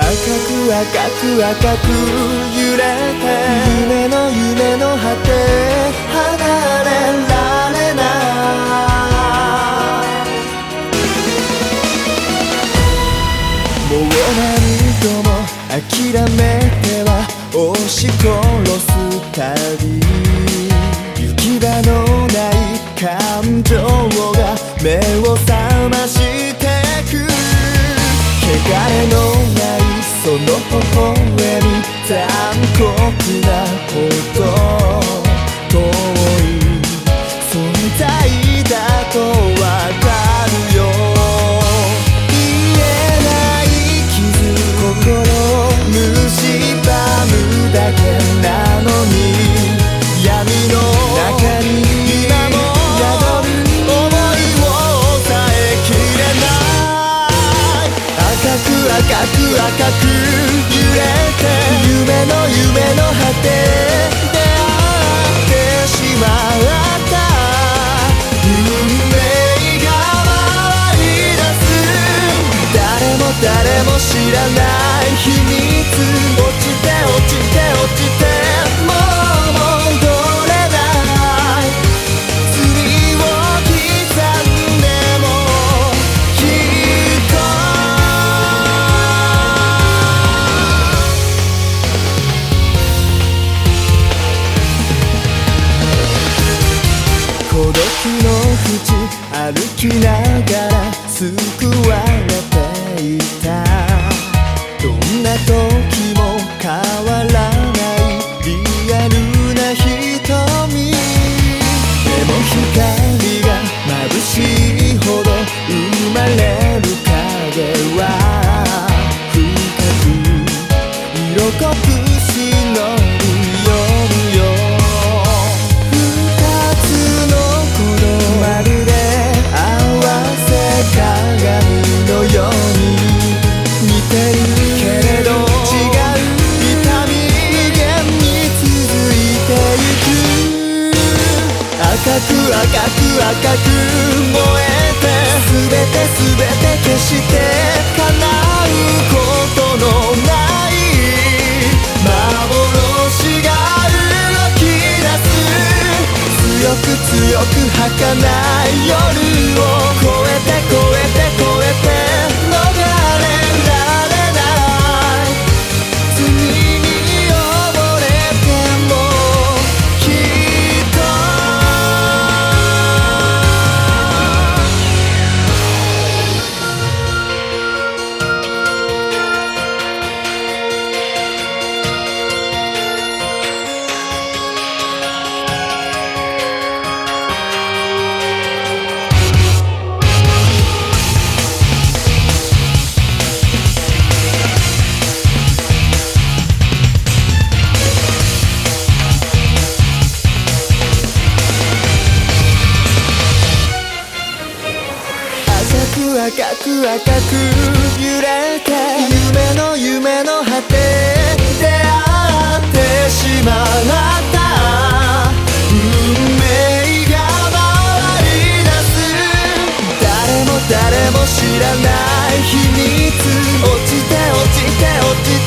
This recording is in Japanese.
赤く赤く赤く揺れて夢の夢の果て離れられないもう何度も諦めては押し殺す旅。行き場のない感情が目を覚の微笑み残酷なこと遠い存在だと知らない秘密落ちて落ちて落ちてもう戻れない罪を刻んでもきっと孤独の淵歩きながら救わ赤く赤く燃えて全て全て消して叶うことのない幻が動き出す強く強く儚い夜を越えて越えて越えて赤く赤く揺れて夢の夢の果て出会ってしまった運命が回り出す誰も誰も知らない秘密落ちて落ちて落ちて